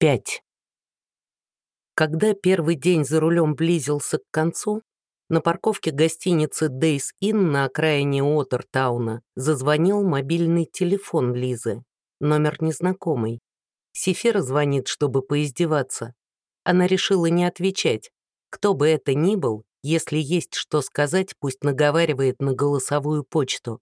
5. Когда первый день за рулем близился к концу, на парковке гостиницы Days Inn на окраине Уотертауна зазвонил мобильный телефон Лизы. Номер незнакомый. Сефира звонит, чтобы поиздеваться. Она решила не отвечать. Кто бы это ни был, если есть что сказать, пусть наговаривает на голосовую почту.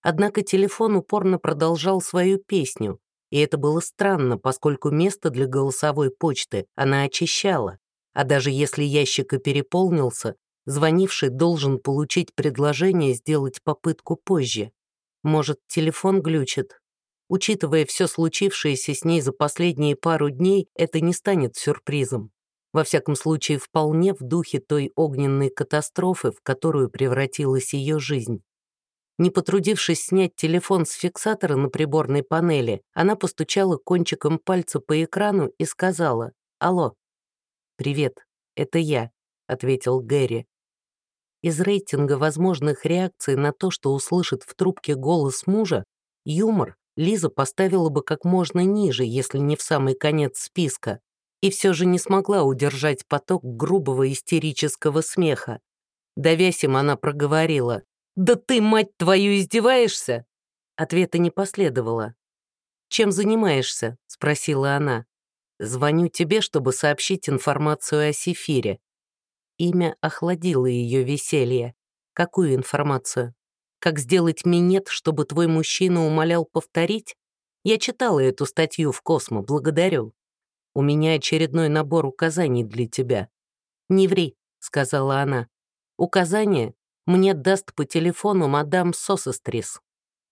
Однако телефон упорно продолжал свою песню, и это было странно, поскольку место для голосовой почты она очищала, а даже если ящик и переполнился, звонивший должен получить предложение сделать попытку позже. Может, телефон глючит? Учитывая все случившееся с ней за последние пару дней, это не станет сюрпризом. Во всяком случае, вполне в духе той огненной катастрофы, в которую превратилась ее жизнь. Не потрудившись снять телефон с фиксатора на приборной панели, она постучала кончиком пальца по экрану и сказала «Алло». «Привет, это я», — ответил Гэри. Из рейтинга возможных реакций на то, что услышит в трубке голос мужа, юмор Лиза поставила бы как можно ниже, если не в самый конец списка, и все же не смогла удержать поток грубого истерического смеха. Давясь им, она проговорила «Да ты, мать твою, издеваешься?» Ответа не последовало. «Чем занимаешься?» — спросила она. «Звоню тебе, чтобы сообщить информацию о Сефире». Имя охладило ее веселье. «Какую информацию? Как сделать минет, чтобы твой мужчина умолял повторить? Я читала эту статью в Космо, благодарю. У меня очередной набор указаний для тебя». «Не ври», — сказала она. «Указания мне даст по телефону мадам Сосестрис».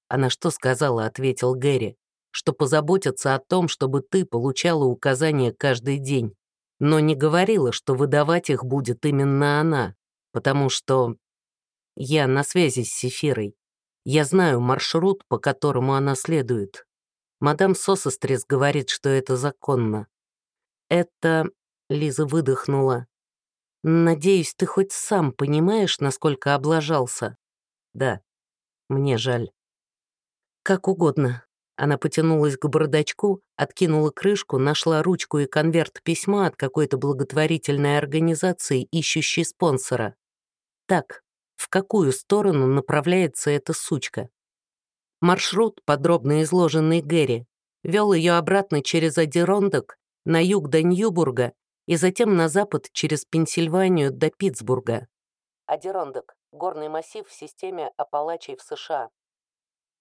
«Она что сказала?» — ответил Гэри. «Что позаботится о том, чтобы ты получала указания каждый день. Но не говорила, что выдавать их будет именно она, потому что я на связи с Сефирой. Я знаю маршрут, по которому она следует. Мадам Сосестрис говорит, что это законно. Это... Лиза выдохнула. Надеюсь, ты хоть сам понимаешь, насколько облажался. Да, мне жаль. Как угодно. Она потянулась к бардачку, откинула крышку, нашла ручку и конверт письма от какой-то благотворительной организации, ищущей спонсора. Так, в какую сторону направляется эта сучка? Маршрут, подробно изложенный Гэри, вел ее обратно через Адерондок на юг до Ньюбурга и затем на запад через Пенсильванию до Питтсбурга. Адерондок — горный массив в системе Апалачей в США.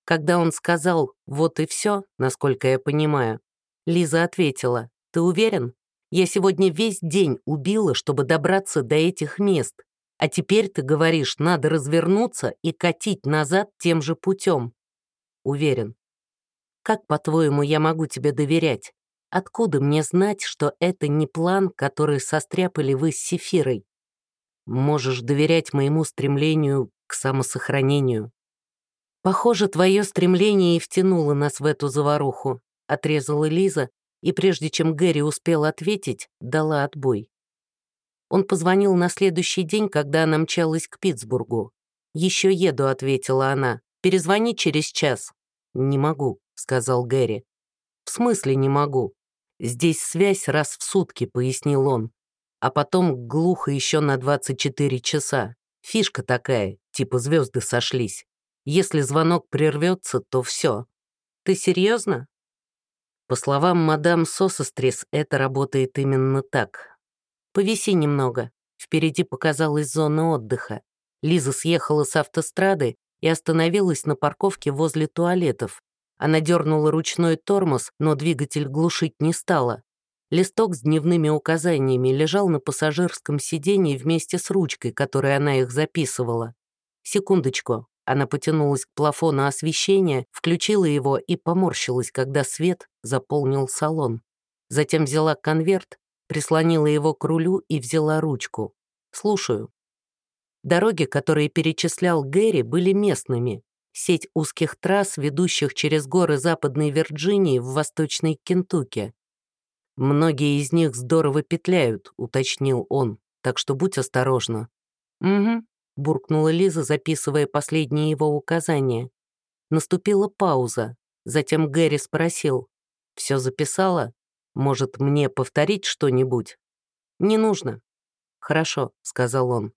Когда он сказал «вот и все», насколько я понимаю, Лиза ответила «Ты уверен? Я сегодня весь день убила, чтобы добраться до этих мест, а теперь ты говоришь, надо развернуться и катить назад тем же путем». Уверен. Как, по-твоему, я могу тебе доверять? Откуда мне знать, что это не план, который состряпали вы с Сефирой? Можешь доверять моему стремлению к самосохранению. Похоже, твое стремление и втянуло нас в эту заваруху, отрезала Лиза, и прежде чем Гэри успел ответить, дала отбой. Он позвонил на следующий день, когда она мчалась к Питтсбургу. «Еще еду», — ответила она. «Перезвони через час». «Не могу», — сказал Гэри. «В смысле не могу? «Здесь связь раз в сутки», — пояснил он. А потом глухо еще на 24 часа. Фишка такая, типа звезды сошлись. Если звонок прервется, то все. Ты серьезно? По словам мадам Сосострис, это работает именно так. Повиси немного. Впереди показалась зона отдыха. Лиза съехала с автострады и остановилась на парковке возле туалетов, она дернула ручной тормоз, но двигатель глушить не стала. Листок с дневными указаниями лежал на пассажирском сиденье вместе с ручкой, которой она их записывала. Секундочку. Она потянулась к плафону освещения, включила его и поморщилась, когда свет заполнил салон. Затем взяла конверт, прислонила его к рулю и взяла ручку. «Слушаю». Дороги, которые перечислял Гэри, были местными, сеть узких трасс, ведущих через горы Западной Вирджинии в Восточной Кентукки. «Многие из них здорово петляют», — уточнил он, «так что будь осторожна». «Угу», — буркнула Лиза, записывая последние его указания. Наступила пауза. Затем Гэри спросил, «Все записала?» Может, мне повторить что-нибудь?» «Не нужно». «Хорошо», — сказал он.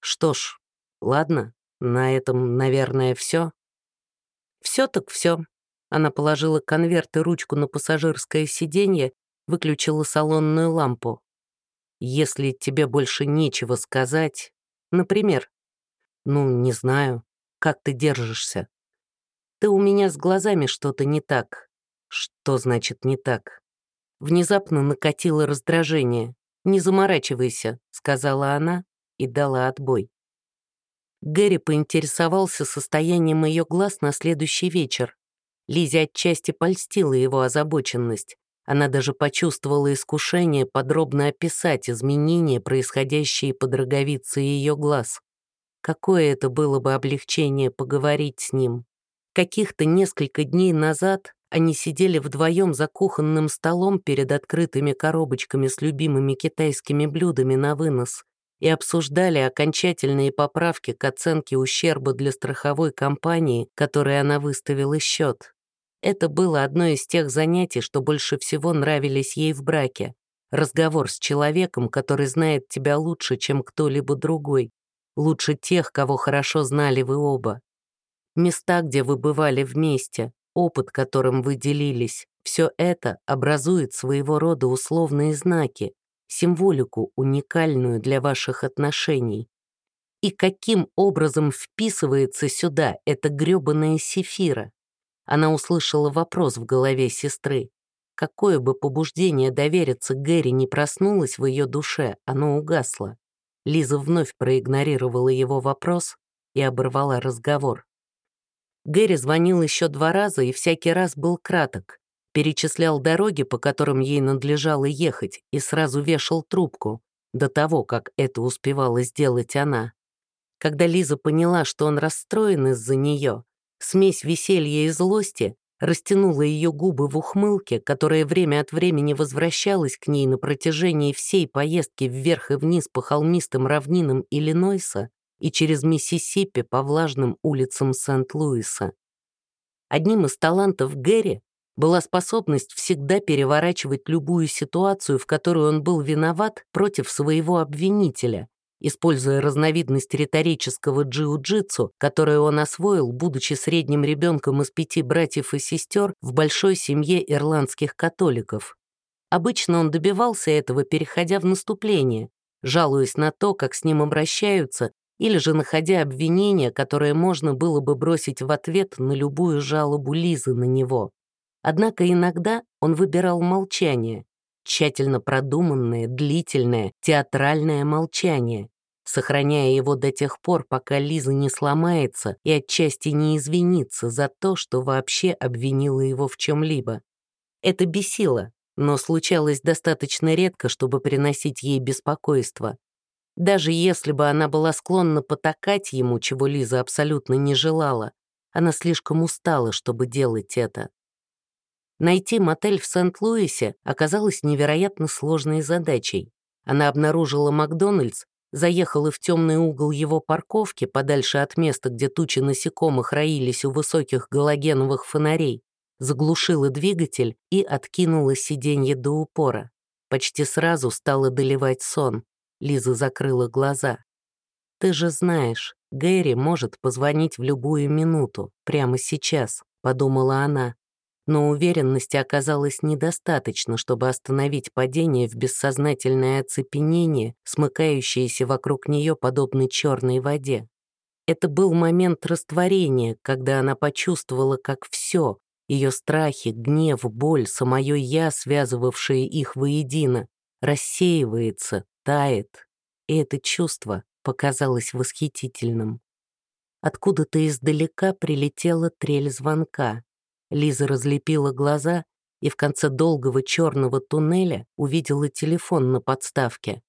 «Что ж, ладно, на этом, наверное, все». «Все так все». Она положила конверт и ручку на пассажирское сиденье, выключила салонную лампу. «Если тебе больше нечего сказать, например, ну, не знаю, как ты держишься. Ты у меня с глазами что-то не так. Что значит не так? Внезапно накатило раздражение. «Не заморачивайся», — сказала она и дала отбой. Гэри поинтересовался состоянием ее глаз на следующий вечер. Лизе отчасти польстила его озабоченность. Она даже почувствовала искушение подробно описать изменения, происходящие под роговицей ее глаз. Какое это было бы облегчение поговорить с ним. Каких-то несколько дней назад они сидели вдвоем за кухонным столом перед открытыми коробочками с любимыми китайскими блюдами на вынос и обсуждали окончательные поправки к оценке ущерба для страховой компании, которой она выставила счет. Это было одно из тех занятий, что больше всего нравились ей в браке. Разговор с человеком, который знает тебя лучше, чем кто-либо другой. Лучше тех, кого хорошо знали вы оба. Места, где вы бывали вместе, опыт, которым вы делились, все это образует своего рода условные знаки, символику, уникальную для ваших отношений. И каким образом вписывается сюда эта грёбаная сефира? Она услышала вопрос в голове сестры. Какое бы побуждение довериться Гэри не проснулось в ее душе, оно угасло. Лиза вновь проигнорировала его вопрос и оборвала разговор. Гэри звонил еще два раза и всякий раз был краток. Перечислял дороги, по которым ей надлежало ехать, и сразу вешал трубку, до того, как это успевала сделать она. Когда Лиза поняла, что он расстроен из-за нее, смесь веселья и злости растянула ее губы в ухмылке, которая время от времени возвращалась к ней на протяжении всей поездки вверх и вниз по холмистым равнинам Иллинойса, и через Миссисипи по влажным улицам Сент-Луиса. Одним из талантов Гэри была способность всегда переворачивать любую ситуацию, в которую он был виноват, против своего обвинителя, используя разновидность риторического джиу-джитсу, которую он освоил, будучи средним ребенком из пяти братьев и сестер в большой семье ирландских католиков. Обычно он добивался этого, переходя в наступление, жалуясь на то, как с ним обращаются, или же находя обвинение, которое можно было бы бросить в ответ на любую жалобу Лизы на него. Однако иногда он выбирал молчание, тщательно продуманное, длительное, театральное молчание, сохраняя его до тех пор, пока Лиза не сломается и отчасти не извинится за то, что вообще обвинила его в чем-либо. Это бесило, но случалось достаточно редко, чтобы приносить ей беспокойство. Даже если бы она была склонна потакать ему, чего Лиза абсолютно не желала, она слишком устала, чтобы делать это. Найти мотель в Сент-Луисе оказалось невероятно сложной задачей. Она обнаружила Макдональдс, заехала в темный угол его парковки, подальше от места, где тучи насекомых роились у высоких галогеновых фонарей, заглушила двигатель и откинула сиденье до упора. Почти сразу стала доливать сон. Лиза закрыла глаза. «Ты же знаешь, Гэри может позвонить в любую минуту, прямо сейчас», — подумала она. Но уверенности оказалось недостаточно, чтобы остановить падение в бессознательное оцепенение, смыкающееся вокруг нее подобно черной воде. Это был момент растворения, когда она почувствовала, как все, ее страхи, гнев, боль, самое «я», связывавшие их воедино, рассеивается, тает, и это чувство показалось восхитительным. Откуда-то издалека прилетела трель звонка. Лиза разлепила глаза и в конце долгого черного туннеля увидела телефон на подставке.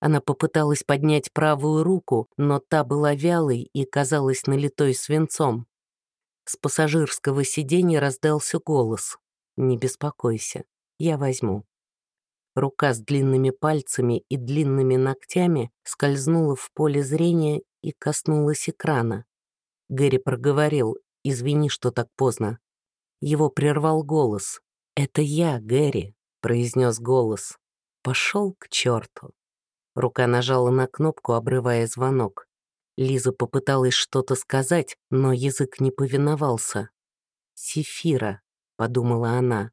Она попыталась поднять правую руку, но та была вялой и казалась налитой свинцом. С пассажирского сиденья раздался голос. «Не беспокойся, я возьму». Рука с длинными пальцами и длинными ногтями скользнула в поле зрения и коснулась экрана. Гэри проговорил «Извини, что так поздно». Его прервал голос. «Это я, Гэри. произнес голос. Пошел к черту. Рука нажала на кнопку, обрывая звонок. Лиза попыталась что-то сказать, но язык не повиновался. «Сефира», — подумала она.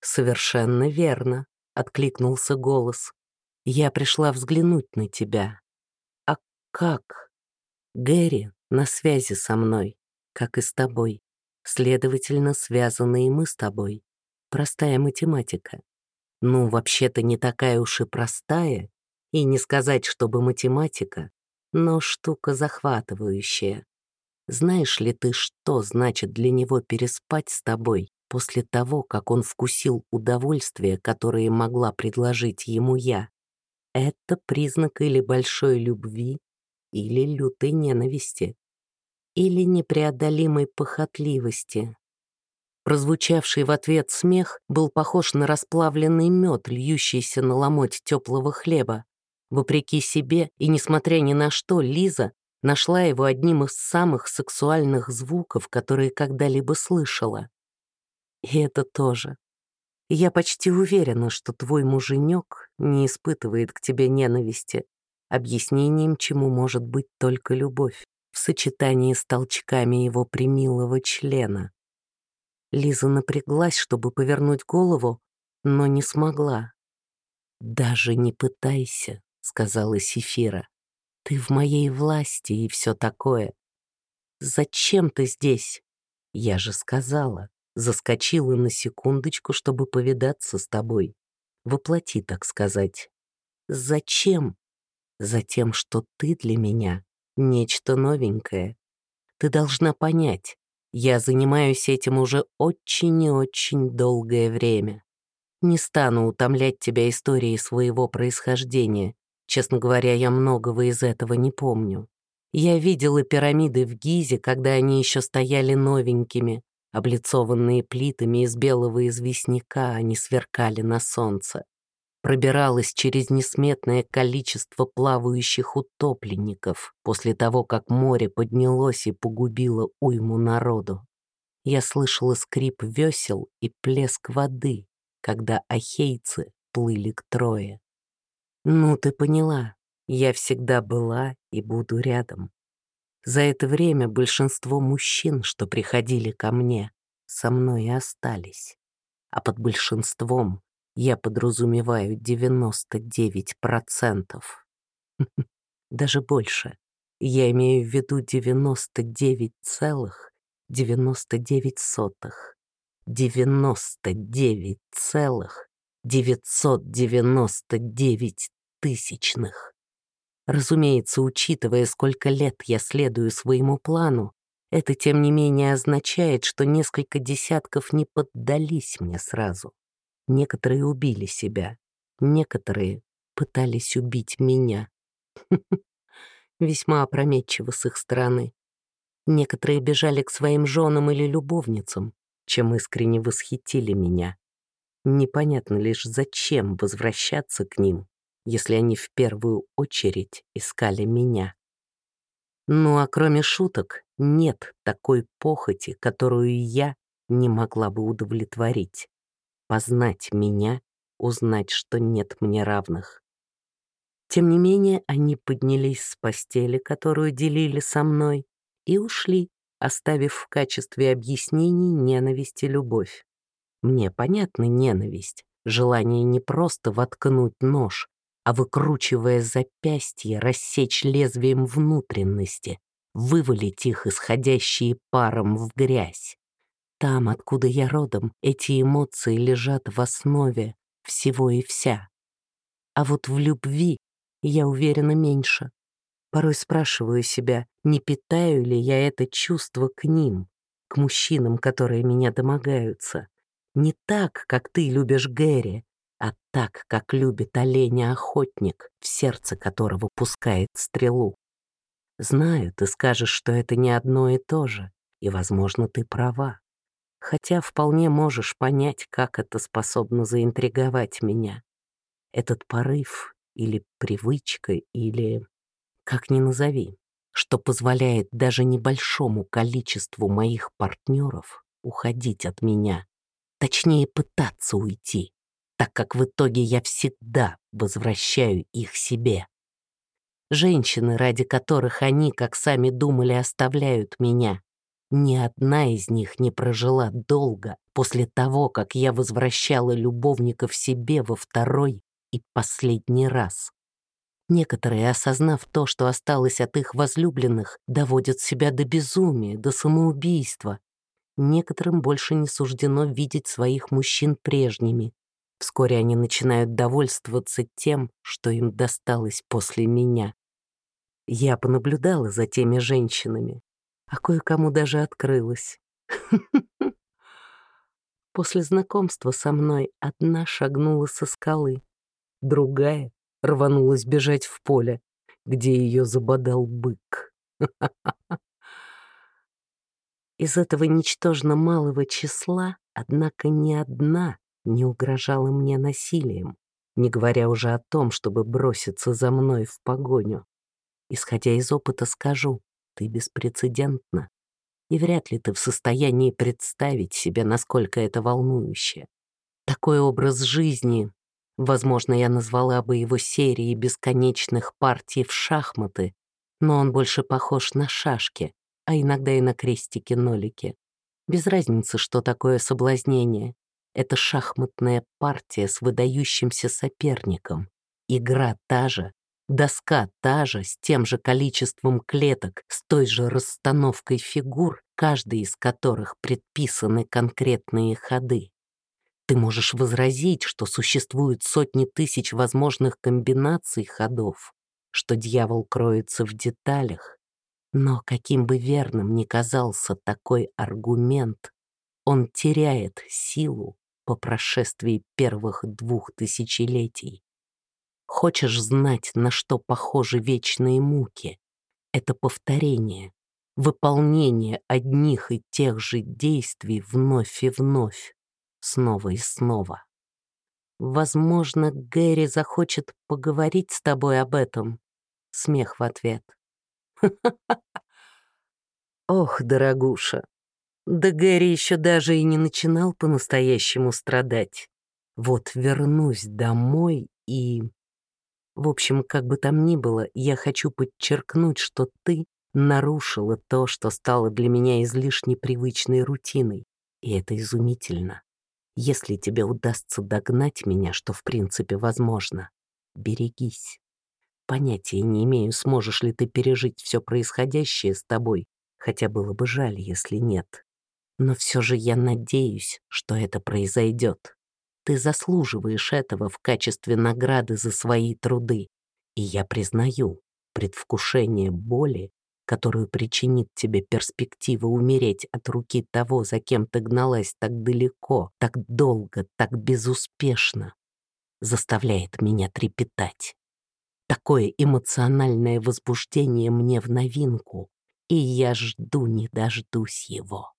«Совершенно верно», — откликнулся голос. «Я пришла взглянуть на тебя». «А как?» «Гэри на связи со мной, как и с тобой. Следовательно, связаны и мы с тобой. Простая математика. Ну, вообще-то не такая уж и простая, и не сказать, чтобы математика, но штука захватывающая. Знаешь ли ты, что значит для него переспать с тобой после того, как он вкусил удовольствие, которое могла предложить ему я? Это признак или большой любви, или лютой ненависти, или непреодолимой похотливости. Прозвучавший в ответ смех был похож на расплавленный мед, льющийся на ломоть теплого хлеба. Вопреки себе и несмотря ни на что, Лиза нашла его одним из самых сексуальных звуков, которые когда-либо слышала. И это тоже. Я почти уверена, что твой муженек не испытывает к тебе ненависти, объяснением чему может быть только любовь в сочетании с толчками его примилого члена. Лиза напряглась, чтобы повернуть голову, но не смогла. «Даже не пытайся», сказала Сефира. «Ты в моей власти и все такое. Зачем ты здесь?» Я же сказала, заскочила на секундочку, чтобы повидаться с тобой. Воплоти, так сказать. Зачем? Затем, что ты для меня нечто новенькое. Ты должна понять, я занимаюсь этим уже очень и очень долгое время. Не стану утомлять тебя историей своего происхождения. Честно говоря, я многого из этого не помню. Я видела пирамиды в Гизе, когда они еще стояли новенькими, облицованные плитами из белого известняка, они сверкали на солнце. Пробиралась через несметное количество плавающих утопленников после того, как море поднялось и погубило уйму народу. Я слышала скрип весел и плеск воды, когда ахейцы плыли к Трое. Ну, ты поняла, я всегда была и буду рядом. За это время большинство мужчин, что приходили ко мне, со мной и остались. А под большинством я подразумеваю 99%. Даже больше. Я имею в виду 99 целых 99 сотых. 99 целых 999 тысячных. Разумеется, учитывая, сколько лет я следую своему плану, это, тем не менее, означает, что несколько десятков не поддались мне сразу. Некоторые убили себя, некоторые пытались убить меня. Весьма опрометчиво с их стороны. Некоторые бежали к своим женам или любовницам, чем искренне восхитили меня. Непонятно лишь, зачем возвращаться к ним, если они в первую очередь искали меня. Ну а кроме шуток, нет такой похоти, которую я не могла бы удовлетворить. Познать меня, узнать, что нет мне равных. Тем не менее, они поднялись с постели, которую делили со мной, и ушли, оставив в качестве объяснений ненависть и любовь. Мне понятна ненависть, желание не просто воткнуть нож, а выкручивая запястье, рассечь лезвием внутренности, вывалить их, исходящие паром, в грязь. Там, откуда я родом, эти эмоции лежат в основе всего и вся. А вот в любви я уверена меньше. Порой спрашиваю себя, не питаю ли я это чувство к ним, к мужчинам, которые меня домогаются. Не так, как ты любишь Гэри, а так, как любит оленя-охотник, в сердце которого пускает стрелу. Знаю, ты скажешь, что это не одно и то же, и, возможно, ты права. Хотя вполне можешь понять, как это способно заинтриговать меня. Этот порыв или привычка, или... как ни назови, что позволяет даже небольшому количеству моих партнеров уходить от меня, точнее пытаться уйти так как в итоге я всегда возвращаю их себе. Женщины, ради которых они, как сами думали, оставляют меня, ни одна из них не прожила долго после того, как я возвращала любовников себе во второй и последний раз. Некоторые, осознав то, что осталось от их возлюбленных, доводят себя до безумия, до самоубийства. Некоторым больше не суждено видеть своих мужчин прежними. Вскоре они начинают довольствоваться тем, что им досталось после меня. Я понаблюдала за теми женщинами, а кое-кому даже открылась. После знакомства со мной одна шагнула со скалы, другая рванулась бежать в поле, где ее забодал бык. Из этого ничтожно малого числа, однако, ни одна не угрожала мне насилием, не говоря уже о том, чтобы броситься за мной в погоню. Исходя из опыта, скажу, ты беспрецедентна, и вряд ли ты в состоянии представить себе, насколько это волнующе. Такой образ жизни Возможно, я назвала бы его серией бесконечных партий в шахматы, но он больше похож на шашки, а иногда и на крестики-нолики. Без разницы, что такое соблазнение. Это шахматная партия с выдающимся соперником. Игра та же, доска та же, с тем же количеством клеток, с той же расстановкой фигур, каждый из которых предписаны конкретные ходы. Ты можешь возразить, что существуют сотни тысяч возможных комбинаций ходов, что дьявол кроется в деталях. Но каким бы верным ни казался такой аргумент, он теряет силу по прошествии первых двух тысячелетий. Хочешь знать, на что похожи вечные муки? Это повторение, выполнение одних и тех же действий вновь и вновь снова и снова. Возможно, Гэри захочет поговорить с тобой об этом. Смех в ответ. Ох, дорогуша, да Гэри еще даже и не начинал по-настоящему страдать. Вот вернусь домой и... В общем, как бы там ни было, я хочу подчеркнуть, что ты нарушила то, что стало для меня излишне привычной рутиной. И это изумительно. Если тебе удастся догнать меня, что в принципе возможно, берегись. Понятия не имею, сможешь ли ты пережить все происходящее с тобой, хотя было бы жаль, если нет. Но все же я надеюсь, что это произойдет. Ты заслуживаешь этого в качестве награды за свои труды. И я признаю, предвкушение боли которую причинит тебе перспектива умереть от руки того, за кем ты гналась так далеко, так долго, так безуспешно, заставляет меня трепетать. Такое эмоциональное возбуждение мне в новинку, и я жду не дождусь его.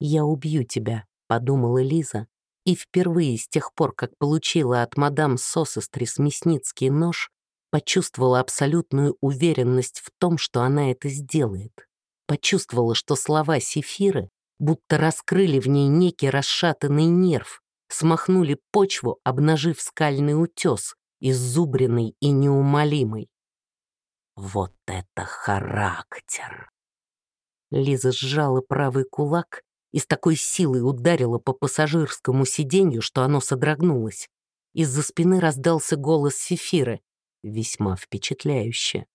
«Я убью тебя», — подумала Лиза, и впервые с тех пор, как получила от мадам Сосестрис мясницкий нож, почувствовала абсолютную уверенность в том, что она это сделает. Почувствовала, что слова Сефиры будто раскрыли в ней некий расшатанный нерв, смахнули почву, обнажив скальный утес, иззубренный и неумолимый. Вот это характер! Лиза сжала правый кулак и с такой силой ударила по пассажирскому сиденью, что оно содрогнулось. Из-за спины раздался голос Сефиры весьма впечатляюще.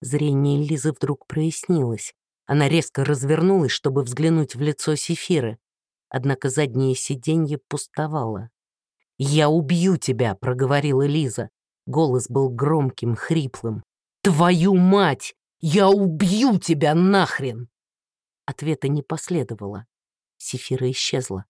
Зрение Лизы вдруг прояснилось. Она резко развернулась, чтобы взглянуть в лицо Сефиры. Однако заднее сиденье пустовало. «Я убью тебя!» — проговорила Лиза. Голос был громким, хриплым. «Твою мать! Я убью тебя нахрен!» Ответа не последовало. Сефира исчезла.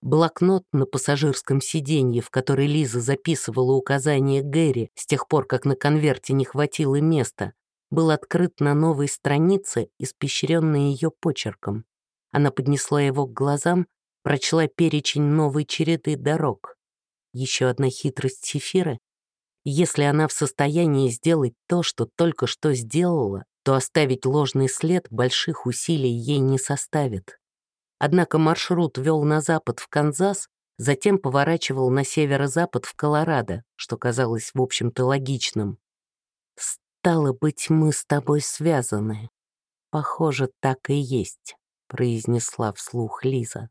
Блокнот на пассажирском сиденье, в который Лиза записывала указания Гэри с тех пор, как на конверте не хватило места, был открыт на новой странице, испещренной ее почерком. Она поднесла его к глазам, прочла перечень новой череды дорог. Еще одна хитрость Сефиры. Если она в состоянии сделать то, что только что сделала, то оставить ложный след больших усилий ей не составит. Однако маршрут вел на запад в Канзас, затем поворачивал на северо-запад в Колорадо, что казалось, в общем-то, логичным. «Стало быть, мы с тобой связаны. Похоже, так и есть», — произнесла вслух Лиза.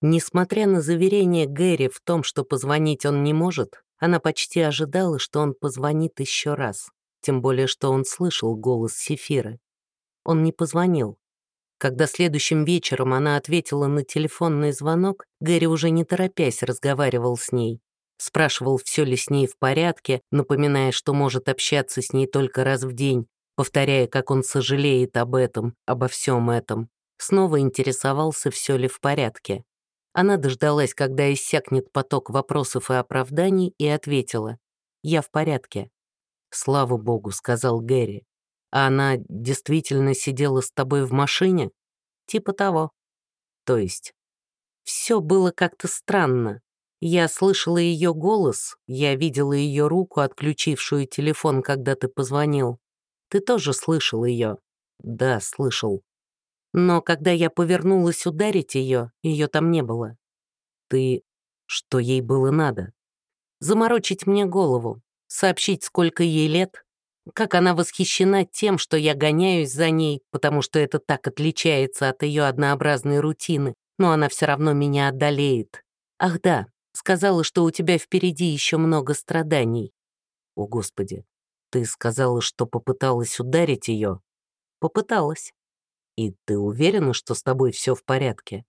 Несмотря на заверение Гэри в том, что позвонить он не может, она почти ожидала, что он позвонит еще раз, тем более что он слышал голос Сефиры. Он не позвонил. Когда следующим вечером она ответила на телефонный звонок, Гэри уже не торопясь разговаривал с ней. Спрашивал, все ли с ней в порядке, напоминая, что может общаться с ней только раз в день, повторяя, как он сожалеет об этом, обо всем этом. Снова интересовался, все ли в порядке. Она дождалась, когда иссякнет поток вопросов и оправданий, и ответила. «Я в порядке». «Слава богу», — сказал Гэри. «А она действительно сидела с тобой в машине?» «Типа того». «То есть?» Все было как-то странно. Я слышала ее голос, я видела ее руку, отключившую телефон, когда ты позвонил. Ты тоже слышал ее?» «Да, слышал. Но когда я повернулась ударить ее, ее там не было. Ты... Что ей было надо? Заморочить мне голову, сообщить, сколько ей лет, как она восхищена тем, что я гоняюсь за ней, потому что это так отличается от ее однообразной рутины, но она все равно меня одолеет. Ах да, сказала, что у тебя впереди еще много страданий. О, Господи, ты сказала, что попыталась ударить ее? Попыталась. «И ты уверена, что с тобой все в порядке?»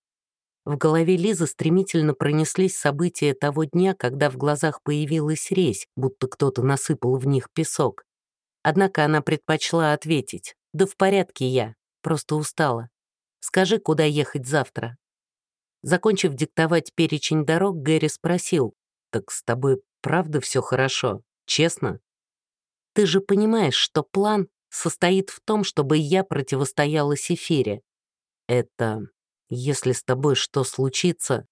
В голове Лизы стремительно пронеслись события того дня, когда в глазах появилась резь, будто кто-то насыпал в них песок. Однако она предпочла ответить. «Да в порядке я, просто устала. Скажи, куда ехать завтра?» Закончив диктовать перечень дорог, Гэри спросил, «Так с тобой правда все хорошо? Честно?» «Ты же понимаешь, что план состоит в том, чтобы я противостояла Сефире. Это если с тобой что случится,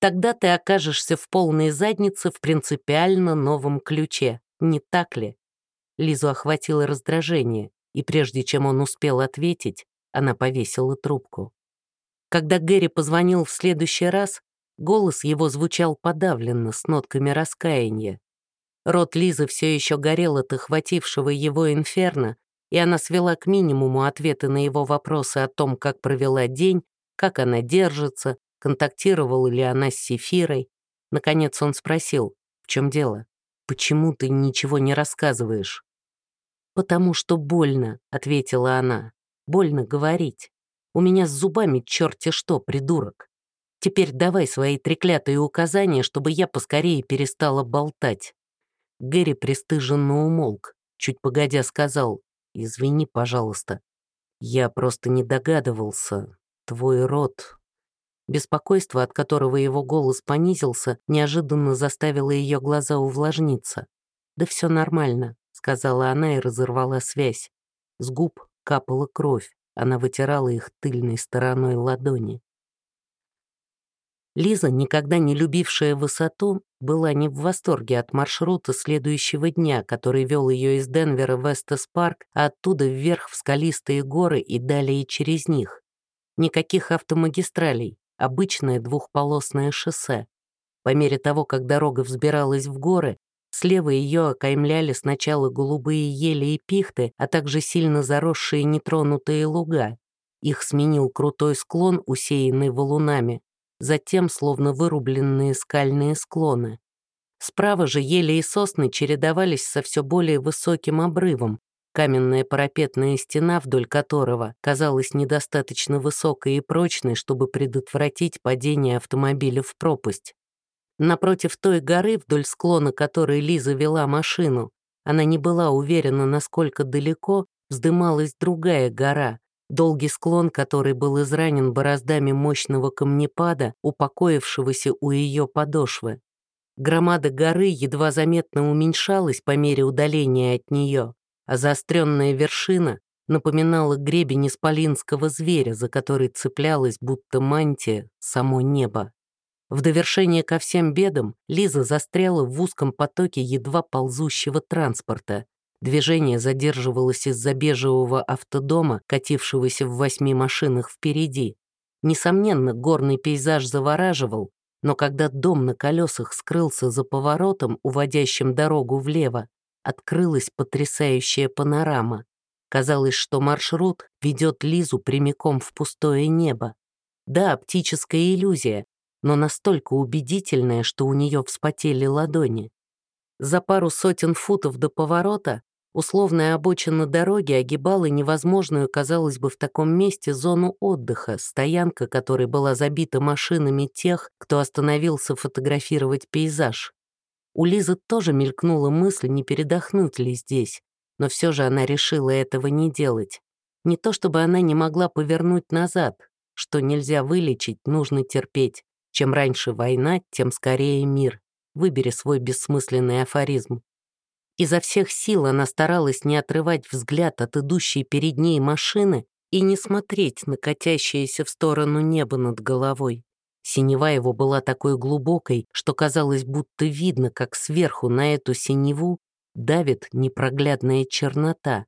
тогда ты окажешься в полной заднице в принципиально новом ключе, не так ли? Лизу охватило раздражение, и прежде чем он успел ответить, она повесила трубку. Когда Гэри позвонил в следующий раз, голос его звучал подавленно, с нотками раскаяния. Рот Лизы все еще горел от охватившего его инферно, и она свела к минимуму ответы на его вопросы о том, как провела день, как она держится, контактировала ли она с Сефирой. Наконец он спросил, в чем дело? Почему ты ничего не рассказываешь? «Потому что больно», — ответила она. «Больно говорить. У меня с зубами черти что, придурок. Теперь давай свои треклятые указания, чтобы я поскорее перестала болтать». Гэри пристыженно умолк, чуть погодя сказал, «Извини, пожалуйста. Я просто не догадывался. Твой род...» Беспокойство, от которого его голос понизился, неожиданно заставило ее глаза увлажниться. «Да все нормально», — сказала она и разорвала связь. С губ капала кровь, она вытирала их тыльной стороной ладони. Лиза, никогда не любившая высоту, была не в восторге от маршрута следующего дня, который вел ее из Денвера в Эстес-парк, а оттуда вверх в скалистые горы и далее через них. Никаких автомагистралей, обычное двухполосное шоссе. По мере того, как дорога взбиралась в горы, слева ее окаймляли сначала голубые ели и пихты, а также сильно заросшие нетронутые луга. Их сменил крутой склон, усеянный валунами, затем словно вырубленные скальные склоны. Справа же ели и сосны чередовались со все более высоким обрывом, каменная парапетная стена, вдоль которого казалась недостаточно высокой и прочной, чтобы предотвратить падение автомобиля в пропасть. Напротив той горы, вдоль склона которой Лиза вела машину, она не была уверена, насколько далеко вздымалась другая гора, долгий склон который был изранен бороздами мощного камнепада, упокоившегося у ее подошвы. Громада горы едва заметно уменьшалась по мере удаления от нее, а заостренная вершина напоминала гребень исполинского зверя, за который цеплялась будто мантия само небо. В довершение ко всем бедам Лиза застряла в узком потоке едва ползущего транспорта, Движение задерживалось из-за бежевого автодома, катившегося в восьми машинах впереди. Несомненно, горный пейзаж завораживал, но когда дом на колесах скрылся за поворотом, уводящим дорогу влево, открылась потрясающая панорама. Казалось, что маршрут ведет Лизу прямиком в пустое небо. Да, оптическая иллюзия, но настолько убедительная, что у нее вспотели ладони. За пару сотен футов до поворота условная обочина дороги огибала невозможную, казалось бы, в таком месте зону отдыха, стоянка которой была забита машинами тех, кто остановился фотографировать пейзаж. У Лизы тоже мелькнула мысль, не передохнуть ли здесь, но все же она решила этого не делать. Не то чтобы она не могла повернуть назад, что нельзя вылечить, нужно терпеть. Чем раньше война, тем скорее мир. Выбери свой бессмысленный афоризм. Изо всех сил она старалась не отрывать взгляд от идущей перед ней машины и не смотреть на катящееся в сторону неба над головой. Синева его была такой глубокой, что казалось, будто видно, как сверху на эту синеву давит непроглядная чернота.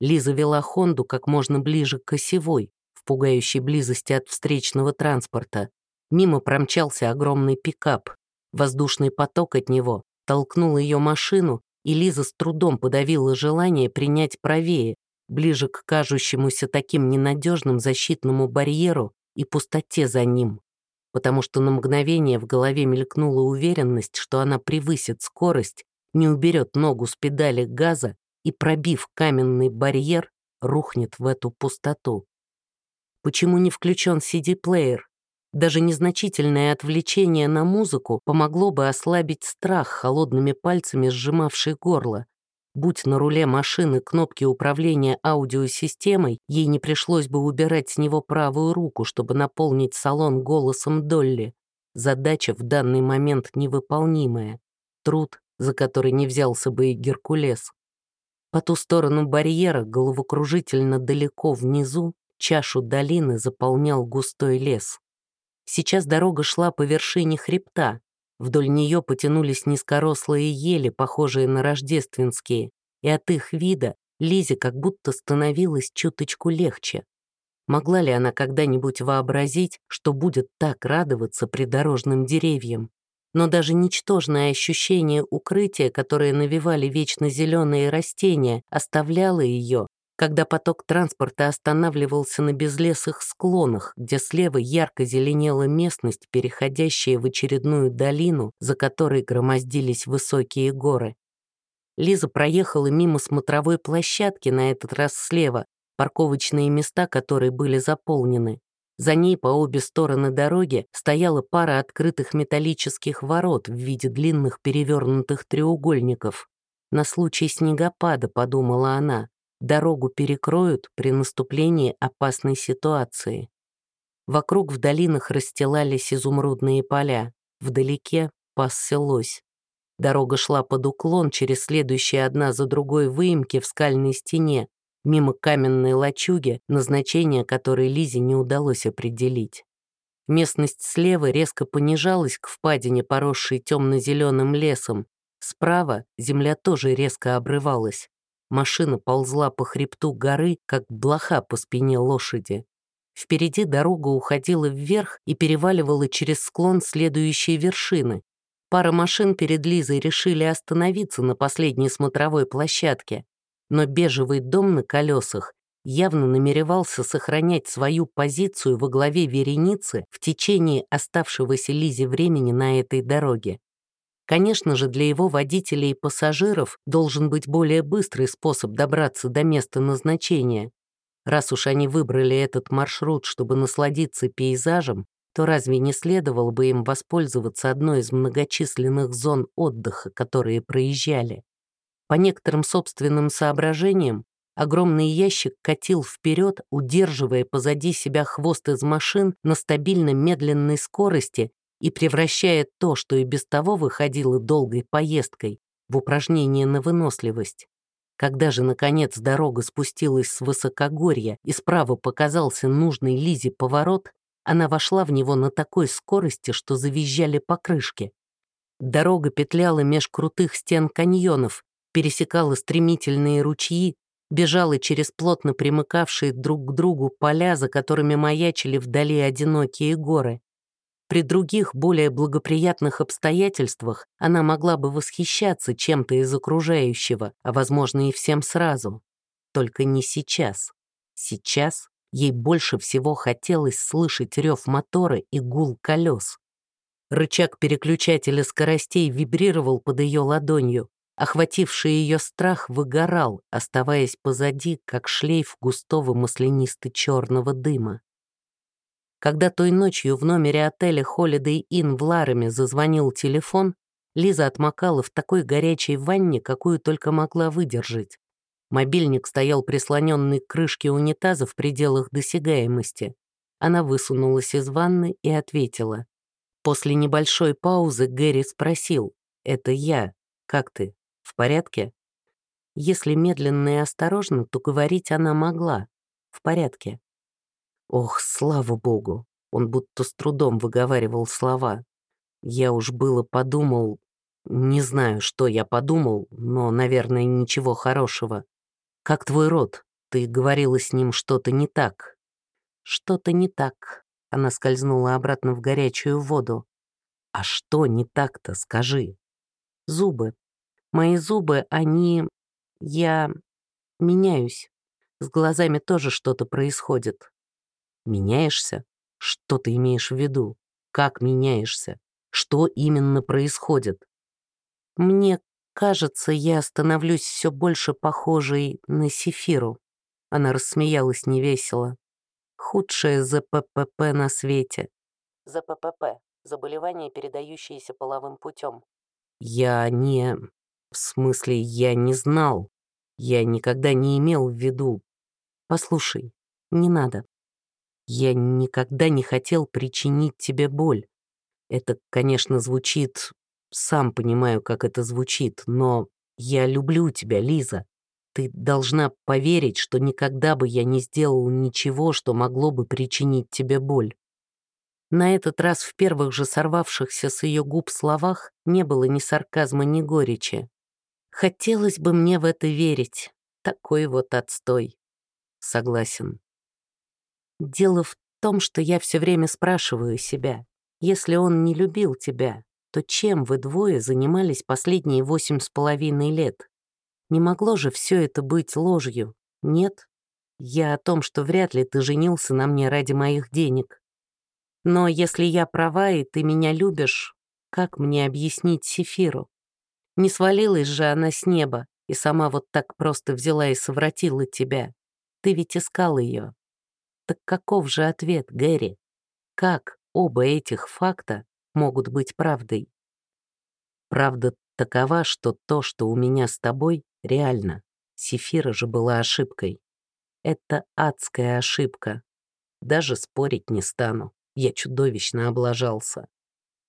Лиза вела Хонду как можно ближе к осевой, в пугающей близости от встречного транспорта. Мимо промчался огромный пикап. Воздушный поток от него толкнул ее машину, и Лиза с трудом подавила желание принять правее, ближе к кажущемуся таким ненадежным защитному барьеру и пустоте за ним. Потому что на мгновение в голове мелькнула уверенность, что она превысит скорость, не уберет ногу с педали газа и, пробив каменный барьер, рухнет в эту пустоту. Почему не включен CD-плеер? Даже незначительное отвлечение на музыку помогло бы ослабить страх холодными пальцами, сжимавший горло. Будь на руле машины кнопки управления аудиосистемой, ей не пришлось бы убирать с него правую руку, чтобы наполнить салон голосом Долли. Задача в данный момент невыполнимая. Труд, за который не взялся бы и Геркулес. По ту сторону барьера, головокружительно далеко внизу, чашу долины заполнял густой лес. Сейчас дорога шла по вершине хребта. Вдоль нее потянулись низкорослые ели, похожие на рождественские, и от их вида Лизе как будто становилось чуточку легче. Могла ли она когда-нибудь вообразить, что будет так радоваться придорожным деревьям? Но даже ничтожное ощущение укрытия, которое навевали вечно зеленые растения, оставляло ее, когда поток транспорта останавливался на безлесых склонах, где слева ярко зеленела местность, переходящая в очередную долину, за которой громоздились высокие горы. Лиза проехала мимо смотровой площадки, на этот раз слева, парковочные места которой были заполнены. За ней по обе стороны дороги стояла пара открытых металлических ворот в виде длинных перевернутых треугольников. На случай снегопада, подумала она, дорогу перекроют при наступлении опасной ситуации. Вокруг в долинах расстилались изумрудные поля, вдалеке пасся лось. Дорога шла под уклон через следующие одна за другой выемки в скальной стене, мимо каменной лачуги, назначение которой Лизе не удалось определить. Местность слева резко понижалась к впадине, поросшей темно-зеленым лесом. Справа земля тоже резко обрывалась. Машина ползла по хребту горы, как блоха по спине лошади. Впереди дорога уходила вверх и переваливала через склон следующие вершины. Пара машин перед Лизой решили остановиться на последней смотровой площадке, но бежевый дом на колесах явно намеревался сохранять свою позицию во главе вереницы в течение оставшегося Лизе времени на этой дороге. Конечно же, для его водителей и пассажиров должен быть более быстрый способ добраться до места назначения. Раз уж они выбрали этот маршрут, чтобы насладиться пейзажем, то разве не следовало бы им воспользоваться одной из многочисленных зон отдыха, которые проезжали? По некоторым собственным соображениям, огромный ящик катил вперед, удерживая позади себя хвост из машин на стабильно медленной скорости и превращая то, что и без того выходило долгой поездкой, в упражнение на выносливость. Когда же, наконец, дорога спустилась с высокогорья и справа показался нужный Лизе поворот, она вошла в него на такой скорости, что завизжали покрышки. Дорога петляла меж крутых стен каньонов, пересекала стремительные ручьи, бежала через плотно примыкавшие друг к другу поля, за которыми маячили вдали одинокие горы. При других, более благоприятных обстоятельствах она могла бы восхищаться чем-то из окружающего, а, возможно, и всем сразу. Только не сейчас. Сейчас ей больше всего хотелось слышать рев мотора и гул колес. Рычаг переключателя скоростей вибрировал под ее ладонью. Охвативший ее страх выгорал, оставаясь позади, как шлейф густого маслянисто-черного дыма. Когда той ночью в номере отеля Holiday Inn в Ларами зазвонил телефон, Лиза отмокала в такой горячей ванне, какую только могла выдержать. Мобильник стоял прислоненный к крышке унитаза в пределах досягаемости. Она высунулась из ванны и ответила. После небольшой паузы Гэри спросил, «Это я. Как ты? В порядке?» Если медленно и осторожно, то говорить она могла. В порядке. Ох, слава богу! Он будто с трудом выговаривал слова. Я уж было подумал... Не знаю, что я подумал, но, наверное, ничего хорошего. Как твой род? Ты говорила с ним что-то не так. Что-то не так. Она скользнула обратно в горячую воду. А что не так-то, скажи? Зубы. Мои зубы, они... Я меняюсь. С глазами тоже что-то происходит. Меняешься? Что ты имеешь в виду? Как меняешься? Что именно происходит? Мне кажется, я становлюсь все больше похожей на Сефиру. Она рассмеялась невесело. Худшее ЗППП на свете. ЗППП — заболевание, передающееся половым путем. Я не... В смысле, я не знал. Я никогда не имел в виду. Послушай, не надо. Я никогда не хотел причинить тебе боль. Это, конечно, звучит... Сам понимаю, как это звучит, но я люблю тебя, Лиза. Ты должна поверить, что никогда бы я не сделал ничего, что могло бы причинить тебе боль. На этот раз в первых же сорвавшихся с ее губ словах не было ни сарказма, ни горечи. Хотелось бы мне в это верить. Такой вот отстой. Согласен. Дело в том, что я все время спрашиваю себя, если он не любил тебя, то чем вы двое занимались последние восемь с половиной лет? Не могло же все это быть ложью, нет? Я о том, что вряд ли ты женился на мне ради моих денег. Но если я права, и ты меня любишь, как мне объяснить Сефиру? Не свалилась же она с неба и сама вот так просто взяла и совратила тебя. Ты ведь искал ее, так каков же ответ, Гэри? Как оба этих факта могут быть правдой? Правда такова, что то, что у меня с тобой, реально. Сефира же была ошибкой. Это адская ошибка. Даже спорить не стану. Я чудовищно облажался.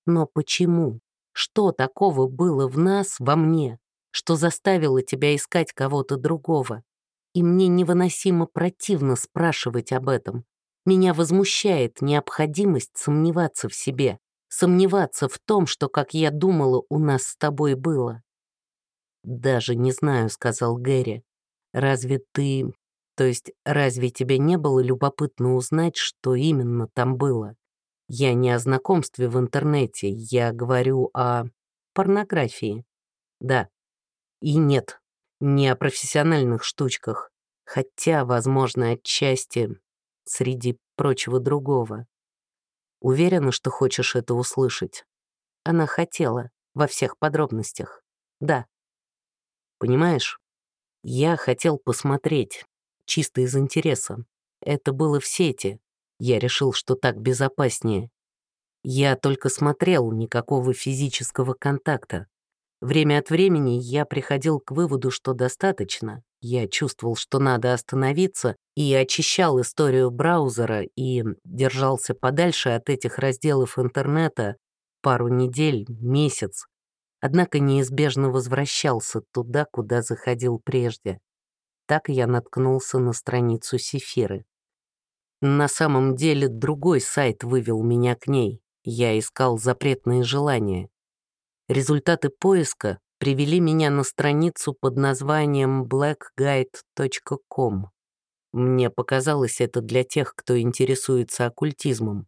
Но почему? Что такого было в нас, во мне, что заставило тебя искать кого-то другого? И мне невыносимо противно спрашивать об этом. Меня возмущает необходимость сомневаться в себе, сомневаться в том, что, как я думала, у нас с тобой было. «Даже не знаю», — сказал Гэри. «Разве ты... То есть, разве тебе не было любопытно узнать, что именно там было? Я не о знакомстве в интернете, я говорю о порнографии. Да. И нет, не о профессиональных штучках, хотя, возможно, отчасти среди прочего другого. Уверена, что хочешь это услышать. Она хотела, во всех подробностях. Да. Понимаешь, я хотел посмотреть, чисто из интереса. Это было в сети. Я решил, что так безопаснее. Я только смотрел, никакого физического контакта. Время от времени я приходил к выводу, что достаточно. Я чувствовал, что надо остановиться, и очищал историю браузера и держался подальше от этих разделов интернета пару недель, месяц. Однако неизбежно возвращался туда, куда заходил прежде. Так я наткнулся на страницу Сефиры. На самом деле другой сайт вывел меня к ней. Я искал запретные желания. Результаты поиска привели меня на страницу под названием blackguide.com. Мне показалось это для тех, кто интересуется оккультизмом.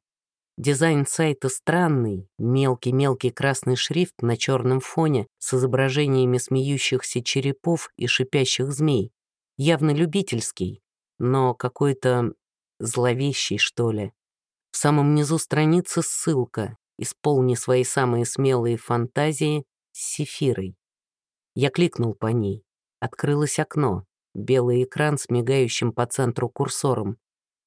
Дизайн сайта странный, мелкий-мелкий красный шрифт на черном фоне с изображениями смеющихся черепов и шипящих змей. Явно любительский, но какой-то зловещий, что ли. В самом низу страницы ссылка «Исполни свои самые смелые фантазии с сефирой». Я кликнул по ней. Открылось окно. Белый экран с мигающим по центру курсором.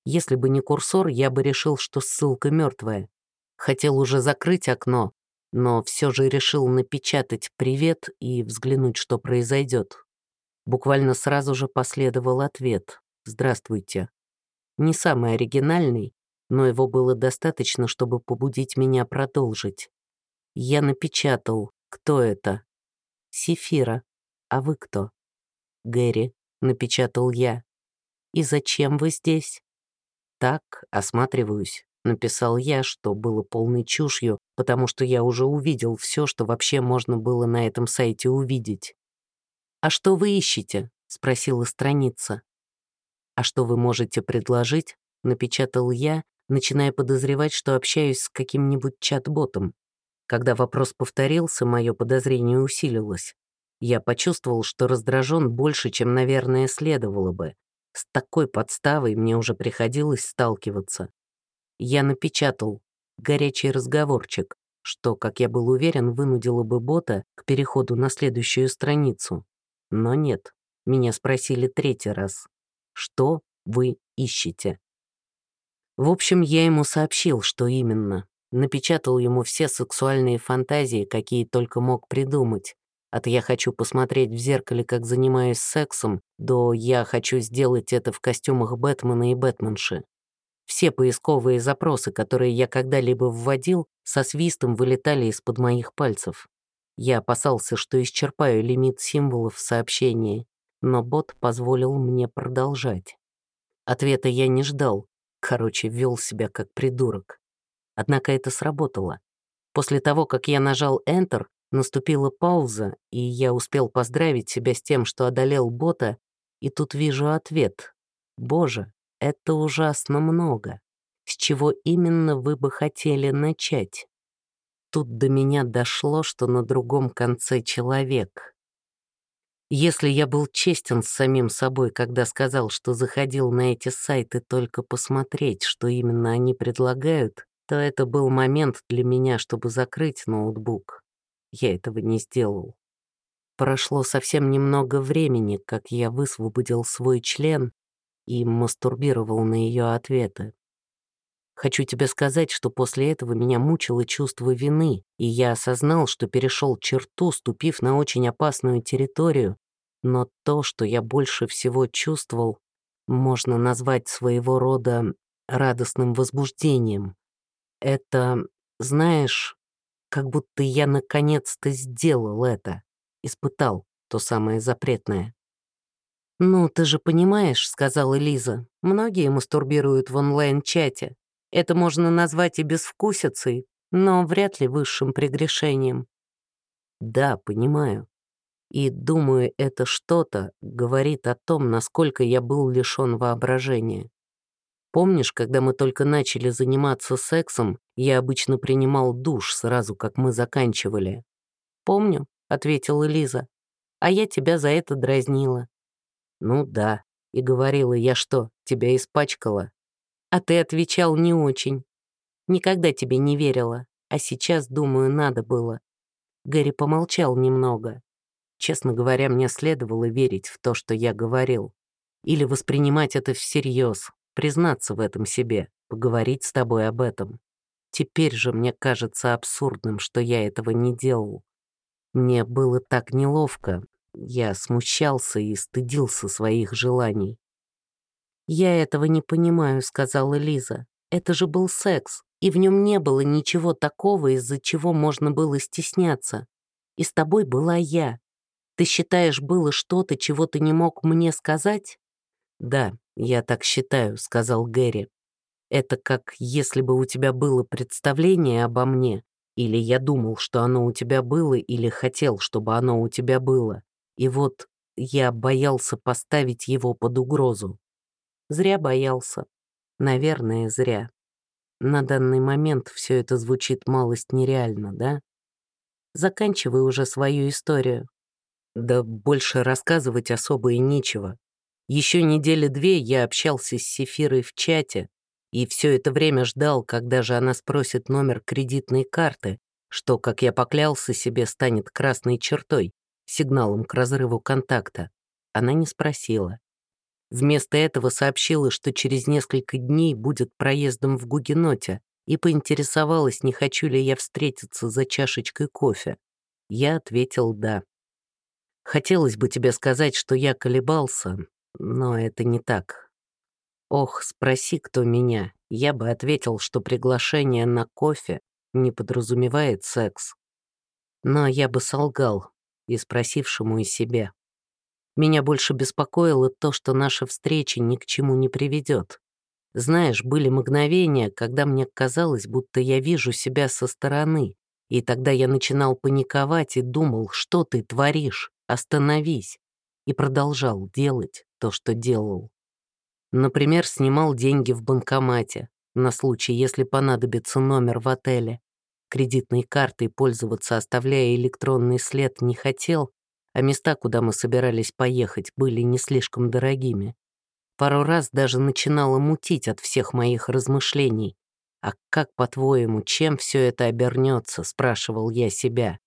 Если бы не курсор, я бы решил, что ссылка мертвая. Хотел уже закрыть окно, но все же решил напечатать «Привет» и взглянуть, что произойдет. Буквально сразу же последовал ответ «Здравствуйте». Не самый оригинальный, но его было достаточно, чтобы побудить меня продолжить. Я напечатал «Кто это?» «Сефира. А вы кто?» «Гэри», — напечатал я. «И зачем вы здесь?» «Так, осматриваюсь», — написал я, что было полной чушью, потому что я уже увидел все, что вообще можно было на этом сайте увидеть. «А что вы ищете?» — спросила страница. «А что вы можете предложить?» — напечатал я, начиная подозревать, что общаюсь с каким-нибудь чат-ботом. Когда вопрос повторился, мое подозрение усилилось. Я почувствовал, что раздражен больше, чем, наверное, следовало бы. С такой подставой мне уже приходилось сталкиваться. Я напечатал горячий разговорчик, что, как я был уверен, вынудило бы бота к переходу на следующую страницу. Но нет, меня спросили третий раз. Что вы ищете? В общем, я ему сообщил, что именно. Напечатал ему все сексуальные фантазии, какие только мог придумать. От «я хочу посмотреть в зеркале, как занимаюсь сексом» до «я хочу сделать это в костюмах Бэтмена и Бэтменши». Все поисковые запросы, которые я когда-либо вводил, со свистом вылетали из-под моих пальцев. Я опасался, что исчерпаю лимит символов в сообщении, но бот позволил мне продолжать. Ответа я не ждал, короче, вел себя как придурок. Однако это сработало. После того, как я нажал Enter, наступила пауза, и я успел поздравить себя с тем, что одолел бота, и тут вижу ответ. «Боже, это ужасно много. С чего именно вы бы хотели начать?» тут до меня дошло, что на другом конце человек. Если я был честен с самим собой, когда сказал, что заходил на эти сайты только посмотреть, что именно они предлагают, то это был момент для меня, чтобы закрыть ноутбук. Я этого не сделал. Прошло совсем немного времени, как я высвободил свой член и мастурбировал на ее ответы. Хочу тебе сказать, что после этого меня мучило чувство вины, и я осознал, что перешел черту, ступив на очень опасную территорию, но то, что я больше всего чувствовал, можно назвать своего рода радостным возбуждением. Это, знаешь, как будто я наконец-то сделал это, испытал то самое запретное. «Ну, ты же понимаешь», — сказала Лиза, — «многие мастурбируют в онлайн-чате. Это можно назвать и безвкусицей, но вряд ли высшим прегрешением. Да, понимаю. И думаю, это что-то говорит о том, насколько я был лишён воображения. Помнишь, когда мы только начали заниматься сексом, я обычно принимал душ сразу, как мы заканчивали? «Помню», — ответила Лиза. «А я тебя за это дразнила». «Ну да», — и говорила, я что, тебя испачкала? А ты отвечал не очень. Никогда тебе не верила, а сейчас, думаю, надо было. Гэри помолчал немного. Честно говоря, мне следовало верить в то, что я говорил. Или воспринимать это всерьез, признаться в этом себе, поговорить с тобой об этом. Теперь же мне кажется абсурдным, что я этого не делал. Мне было так неловко, я смущался и стыдился своих желаний. «Я этого не понимаю», — сказала Лиза. «Это же был секс, и в нем не было ничего такого, из-за чего можно было стесняться. И с тобой была я. Ты считаешь, было что-то, чего ты не мог мне сказать?» «Да, я так считаю», — сказал Гэри. «Это как если бы у тебя было представление обо мне, Или я думал, что оно у тебя было, или хотел, чтобы оно у тебя было. И вот я боялся поставить его под угрозу. Зря боялся. Наверное, зря. На данный момент все это звучит малость нереально, да? Заканчивай уже свою историю. Да больше рассказывать особо и нечего. Еще недели две я общался с Сефирой в чате, и все это время ждал, когда же она спросит номер кредитной карты, что, как я поклялся себе, станет красной чертой, сигналом к разрыву контакта. Она не спросила. Вместо этого сообщила, что через несколько дней будет проездом в Гугеноте, и поинтересовалась, не хочу ли я встретиться за чашечкой кофе. Я ответил «да». Хотелось бы тебе сказать, что я колебался, но это не так. Ох, спроси кто меня, я бы ответил, что приглашение на кофе не подразумевает секс. Но я бы солгал, и спросившему и себе. Меня больше беспокоило то, что наша встреча ни к чему не приведет. Знаешь, были мгновения, когда мне казалось, будто я вижу себя со стороны, и тогда я начинал паниковать и думал, что ты творишь, остановись, и продолжал делать то, что делал. Например, снимал деньги в банкомате, на случай, если понадобится номер в отеле. Кредитной картой пользоваться, оставляя электронный след, не хотел, а места, куда мы собирались поехать, были не слишком дорогими. Пару раз даже начинало мутить от всех моих размышлений. «А как, по-твоему, чем все это обернется?» — спрашивал я себя.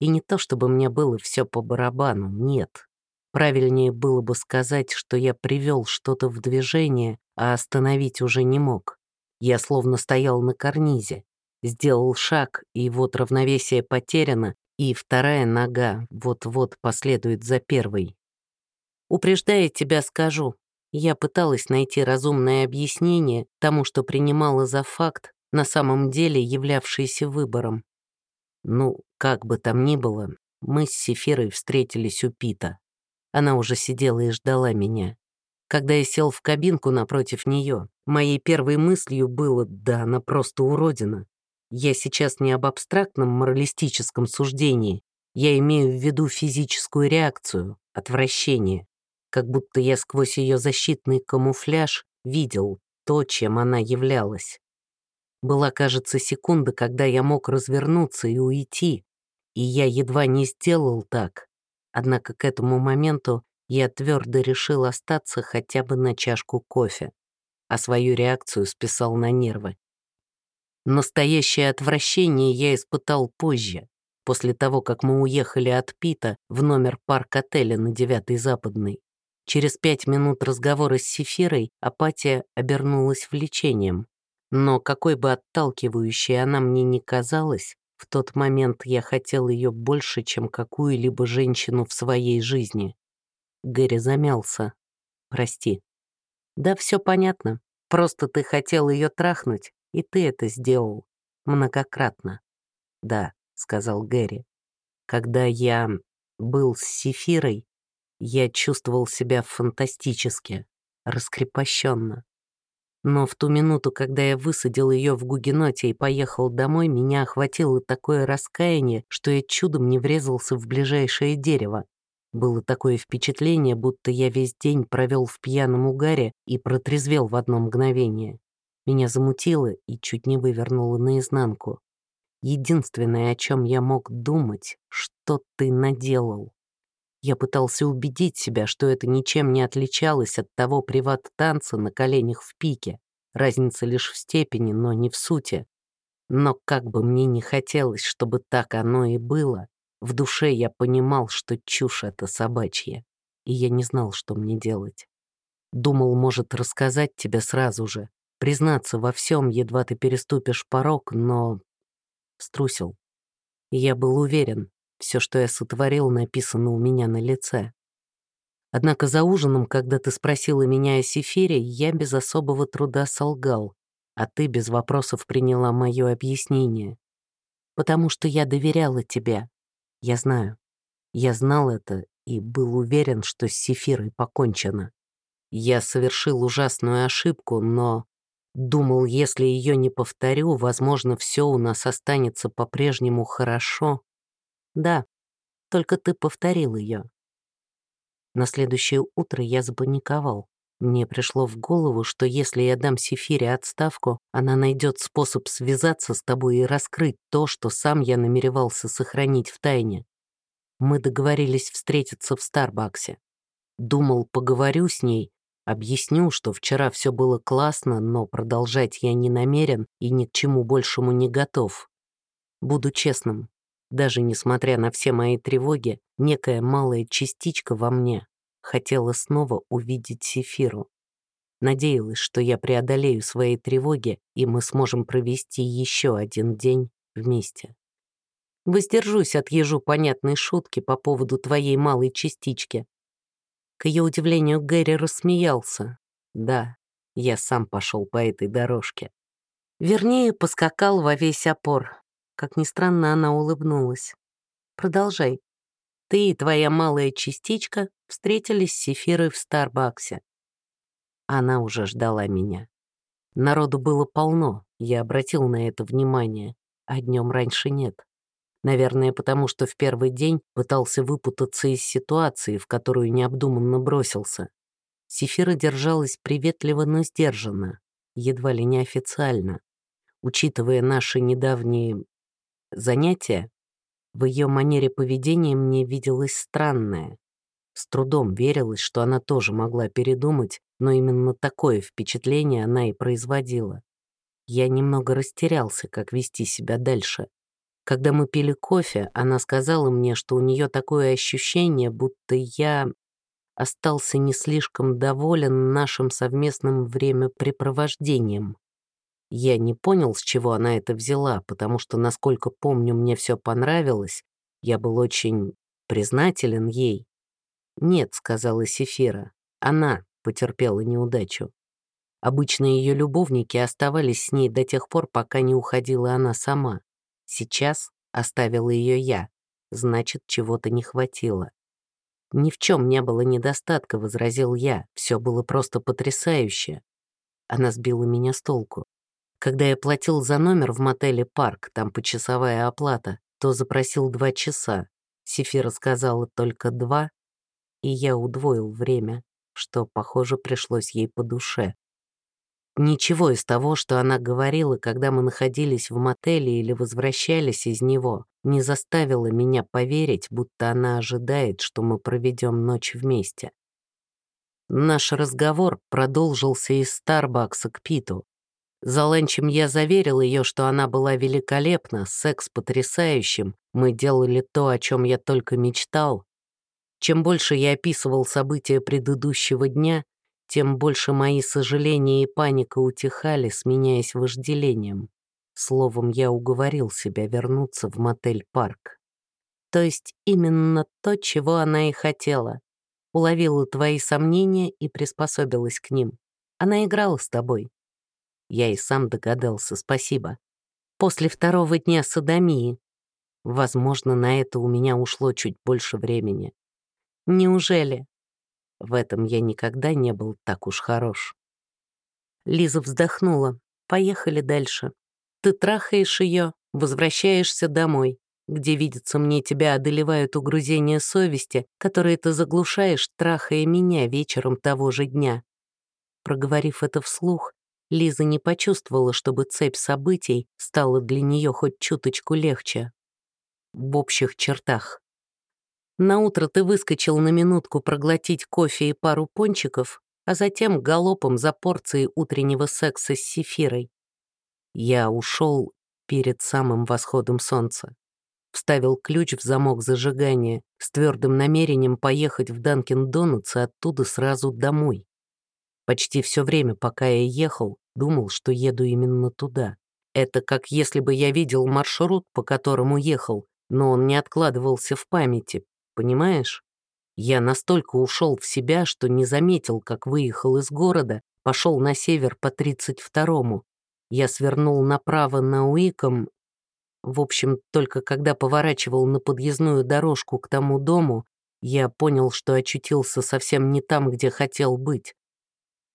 И не то, чтобы мне было все по барабану, нет. Правильнее было бы сказать, что я привел что-то в движение, а остановить уже не мог. Я словно стоял на карнизе, сделал шаг, и вот равновесие потеряно, и вторая нога вот-вот последует за первой. Упреждая тебя, скажу, я пыталась найти разумное объяснение тому, что принимала за факт, на самом деле являвшийся выбором. Ну, как бы там ни было, мы с Сефирой встретились у Пита. Она уже сидела и ждала меня. Когда я сел в кабинку напротив нее, моей первой мыслью было «да, она просто уродина». Я сейчас не об абстрактном моралистическом суждении, я имею в виду физическую реакцию, отвращение. Как будто я сквозь ее защитный камуфляж видел то, чем она являлась. Была, кажется, секунда, когда я мог развернуться и уйти, и я едва не сделал так, Однако к этому моменту я твердо решил остаться хотя бы на чашку кофе, а свою реакцию списал на нервы. Настоящее отвращение я испытал позже, после того, как мы уехали от Пита в номер парк-отеля на 9-й Западной. Через пять минут разговора с Сефирой апатия обернулась влечением. Но какой бы отталкивающей она мне ни казалась, в тот момент я хотел ее больше, чем какую-либо женщину в своей жизни. Гэри замялся. «Прости». «Да все понятно. Просто ты хотел ее трахнуть, и ты это сделал. Многократно». «Да», — сказал Гэри. «Когда я был с Сефирой, я чувствовал себя фантастически, раскрепощенно. Но в ту минуту, когда я высадил ее в гугеноте и поехал домой, меня охватило такое раскаяние, что я чудом не врезался в ближайшее дерево. Было такое впечатление, будто я весь день провел в пьяном угаре и протрезвел в одно мгновение. Меня замутило и чуть не вывернуло наизнанку. Единственное, о чем я мог думать, что ты наделал. Я пытался убедить себя, что это ничем не отличалось от того приват-танца на коленях в пике. Разница лишь в степени, но не в сути. Но как бы мне не хотелось, чтобы так оно и было, в душе я понимал, что чушь это собачья, и я не знал, что мне делать. Думал, может, рассказать тебе сразу же, признаться во всем, едва ты переступишь порог, но... Струсил. Я был уверен, все, что я сотворил, написано у меня на лице. Однако за ужином, когда ты спросила меня о Сефире, я без особого труда солгал, а ты без вопросов приняла мое объяснение. Потому что я доверяла тебе. Я знаю. Я знал это и был уверен, что с Сефирой покончено. Я совершил ужасную ошибку, но Думал, если ее не повторю, возможно, все у нас останется по-прежнему хорошо. Да, только ты повторил ее. На следующее утро я запаниковал. Мне пришло в голову, что если я дам Сефире отставку, она найдет способ связаться с тобой и раскрыть то, что сам я намеревался сохранить в тайне. Мы договорились встретиться в Старбаксе. Думал, поговорю с ней, объясню, что вчера все было классно, но продолжать я не намерен и ни к чему большему не готов. Буду честным, даже несмотря на все мои тревоги, некая малая частичка во мне хотела снова увидеть Сефиру. Надеялась, что я преодолею свои тревоги, и мы сможем провести еще один день вместе. Воздержусь от ежу понятной шутки по поводу твоей малой частички. К ее удивлению, Гэри рассмеялся. Да, я сам пошел по этой дорожке. Вернее, поскакал во весь опор, как ни странно, она улыбнулась. «Продолжай. Ты и твоя малая частичка встретились с Сефирой в Старбаксе». Она уже ждала меня. Народу было полно, я обратил на это внимание, а днем раньше нет. Наверное, потому что в первый день пытался выпутаться из ситуации, в которую необдуманно бросился. Сефира держалась приветливо, но сдержанно, едва ли не официально. Учитывая наши недавние занятие, в ее манере поведения мне виделось странное. С трудом верилось, что она тоже могла передумать, но именно такое впечатление она и производила. Я немного растерялся, как вести себя дальше. Когда мы пили кофе, она сказала мне, что у нее такое ощущение, будто я остался не слишком доволен нашим совместным времяпрепровождением. Я не понял, с чего она это взяла, потому что, насколько помню, мне все понравилось. Я был очень признателен ей. «Нет», — сказала Сефира, — «она потерпела неудачу». Обычно ее любовники оставались с ней до тех пор, пока не уходила она сама. Сейчас оставила ее я, значит, чего-то не хватило. «Ни в чем не было недостатка», — возразил я, все было просто потрясающе. Она сбила меня с толку. Когда я платил за номер в мотеле «Парк», там почасовая оплата, то запросил два часа. Сефира сказала только два, и я удвоил время, что, похоже, пришлось ей по душе. Ничего из того, что она говорила, когда мы находились в мотеле или возвращались из него, не заставило меня поверить, будто она ожидает, что мы проведем ночь вместе. Наш разговор продолжился из Старбакса к Питу. За ланчем я заверил ее, что она была великолепна, секс потрясающим, мы делали то, о чем я только мечтал. Чем больше я описывал события предыдущего дня, тем больше мои сожаления и паника утихали, сменяясь вожделением. Словом, я уговорил себя вернуться в мотель-парк. То есть именно то, чего она и хотела. Уловила твои сомнения и приспособилась к ним. Она играла с тобой, я и сам догадался, спасибо. После второго дня садомии. Возможно, на это у меня ушло чуть больше времени. Неужели? В этом я никогда не был так уж хорош. Лиза вздохнула. Поехали дальше. Ты трахаешь ее, возвращаешься домой, где, видится мне, тебя одолевают угрызения совести, которые ты заглушаешь, трахая меня вечером того же дня. Проговорив это вслух, Лиза не почувствовала, чтобы цепь событий стала для нее хоть чуточку легче. В общих чертах. Наутро ты выскочил на минутку проглотить кофе и пару пончиков, а затем галопом за порцией утреннего секса с сефирой. Я ушел перед самым восходом солнца. Вставил ключ в замок зажигания с твердым намерением поехать в Данкин Донатс и оттуда сразу домой. Почти все время, пока я ехал, думал, что еду именно туда. Это как если бы я видел маршрут, по которому ехал, но он не откладывался в памяти, понимаешь? Я настолько ушел в себя, что не заметил, как выехал из города, пошел на север по 32-му. Я свернул направо на Уиком. В общем, только когда поворачивал на подъездную дорожку к тому дому, я понял, что очутился совсем не там, где хотел быть.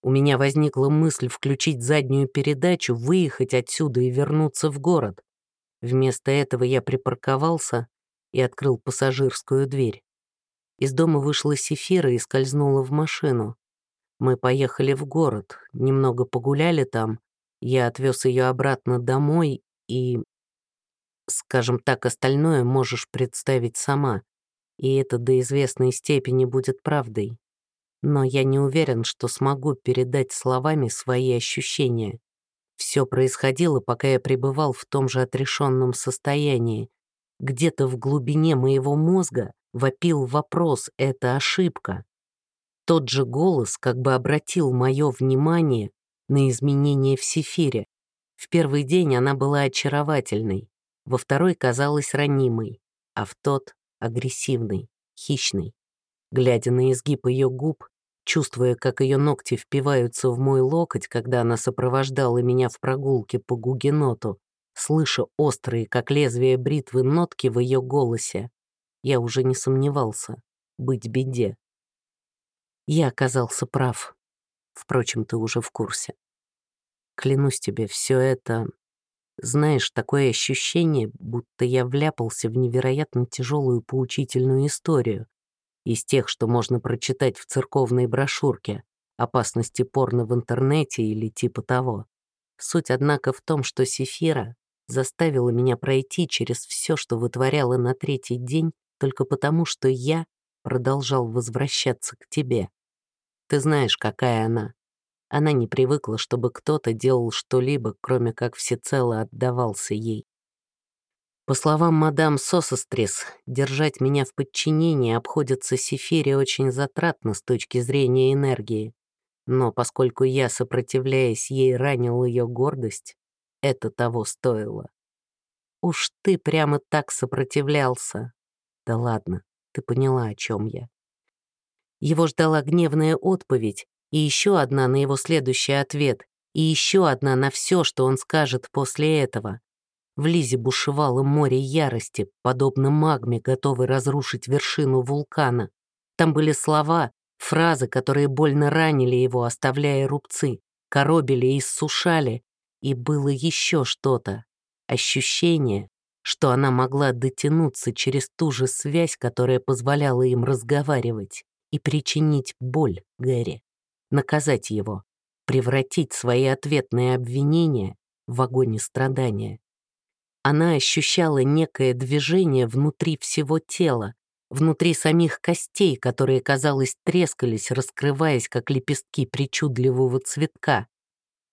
У меня возникла мысль включить заднюю передачу, выехать отсюда и вернуться в город. Вместо этого я припарковался и открыл пассажирскую дверь. Из дома вышла Сефира и скользнула в машину. Мы поехали в город, немного погуляли там, я отвез ее обратно домой и... Скажем так, остальное можешь представить сама, и это до известной степени будет правдой но я не уверен, что смогу передать словами свои ощущения. Все происходило, пока я пребывал в том же отрешенном состоянии. Где-то в глубине моего мозга вопил вопрос «это ошибка?». Тот же голос как бы обратил мое внимание на изменения в Сефире. В первый день она была очаровательной, во второй казалась ранимой, а в тот — агрессивной, хищной. Глядя на изгиб ее губ, чувствуя, как ее ногти впиваются в мой локоть, когда она сопровождала меня в прогулке по гугеноту, слыша острые, как лезвие бритвы, нотки в ее голосе, я уже не сомневался быть беде. Я оказался прав. Впрочем, ты уже в курсе. Клянусь тебе, все это... Знаешь, такое ощущение, будто я вляпался в невероятно тяжелую поучительную историю, из тех, что можно прочитать в церковной брошюрке «Опасности порно в интернете» или типа того. Суть, однако, в том, что Сефира заставила меня пройти через все, что вытворяла на третий день, только потому, что я продолжал возвращаться к тебе. Ты знаешь, какая она. Она не привыкла, чтобы кто-то делал что-либо, кроме как всецело отдавался ей. По словам мадам Сосострис, держать меня в подчинении обходится Сефире очень затратно с точки зрения энергии. Но поскольку я, сопротивляясь ей, ранил ее гордость, это того стоило. Уж ты прямо так сопротивлялся. Да ладно, ты поняла, о чем я. Его ждала гневная отповедь, и еще одна на его следующий ответ, и еще одна на все, что он скажет после этого. В Лизе бушевало море ярости, подобно магме, готовой разрушить вершину вулкана. Там были слова, фразы, которые больно ранили его, оставляя рубцы, коробили и иссушали. И было еще что-то. Ощущение, что она могла дотянуться через ту же связь, которая позволяла им разговаривать, и причинить боль Гэри, наказать его, превратить свои ответные обвинения в огонь страдания. Она ощущала некое движение внутри всего тела, внутри самих костей, которые, казалось, трескались, раскрываясь, как лепестки причудливого цветка.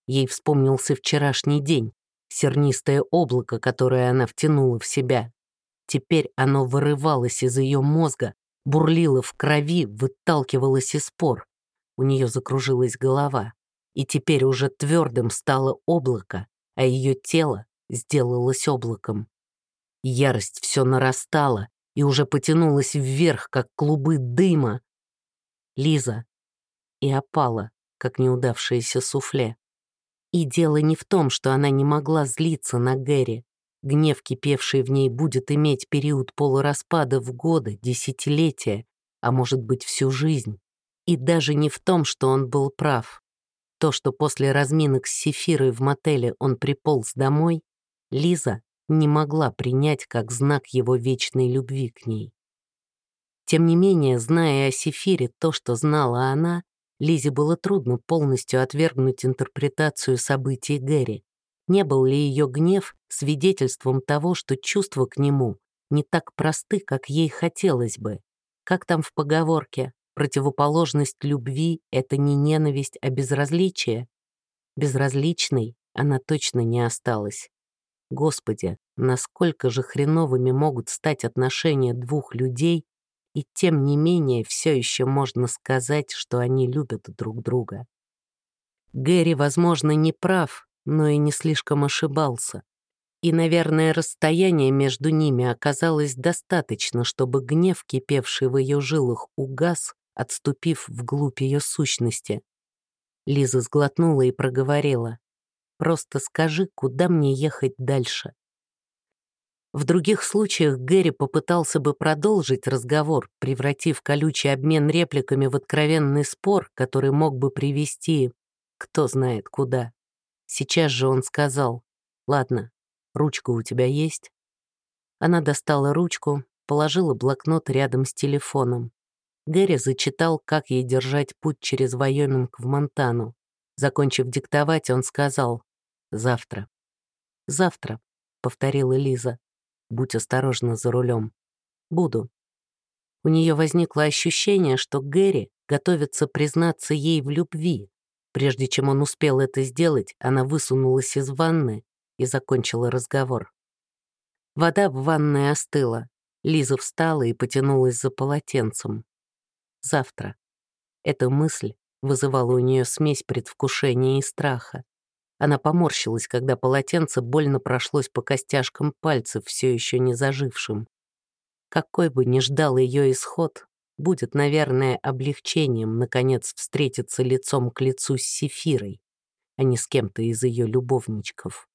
Ей вспомнился вчерашний день, сернистое облако, которое она втянула в себя. Теперь оно вырывалось из ее мозга, бурлило в крови, выталкивалось из пор. У нее закружилась голова, и теперь уже твердым стало облако, а ее тело сделалось облаком. Ярость все нарастала и уже потянулась вверх, как клубы дыма. Лиза и опала, как неудавшееся суфле. И дело не в том, что она не могла злиться на Гэри. Гнев, кипевший в ней, будет иметь период полураспада в годы, десятилетия, а может быть всю жизнь. И даже не в том, что он был прав. То, что после разминок с Сефирой в мотеле он приполз домой, Лиза не могла принять как знак его вечной любви к ней. Тем не менее, зная о Сефире то, что знала она, Лизе было трудно полностью отвергнуть интерпретацию событий Гэри. Не был ли ее гнев свидетельством того, что чувства к нему не так просты, как ей хотелось бы? Как там в поговорке «противоположность любви — это не ненависть, а безразличие»? Безразличной она точно не осталась. Господи, насколько же хреновыми могут стать отношения двух людей, и тем не менее все еще можно сказать, что они любят друг друга. Гэри, возможно, не прав, но и не слишком ошибался. И, наверное, расстояние между ними оказалось достаточно, чтобы гнев, кипевший в ее жилах, угас, отступив вглубь ее сущности. Лиза сглотнула и проговорила. Просто скажи, куда мне ехать дальше. В других случаях Гэри попытался бы продолжить разговор, превратив колючий обмен репликами в откровенный спор, который мог бы привести Кто знает куда. Сейчас же он сказал, «Ладно, ручка у тебя есть?» Она достала ручку, положила блокнот рядом с телефоном. Гэри зачитал, как ей держать путь через Вайоминг в Монтану. Закончив диктовать, он сказал «Завтра». «Завтра», — повторила Лиза. «Будь осторожна за рулем». «Буду». У нее возникло ощущение, что Гэри готовится признаться ей в любви. Прежде чем он успел это сделать, она высунулась из ванны и закончила разговор. Вода в ванной остыла. Лиза встала и потянулась за полотенцем. Завтра. Эта мысль вызывала у нее смесь предвкушения и страха. Она поморщилась, когда полотенце больно прошлось по костяшкам пальцев, все еще не зажившим. Какой бы ни ждал ее исход, будет, наверное, облегчением, наконец, встретиться лицом к лицу с Сефирой, а не с кем-то из ее любовничков.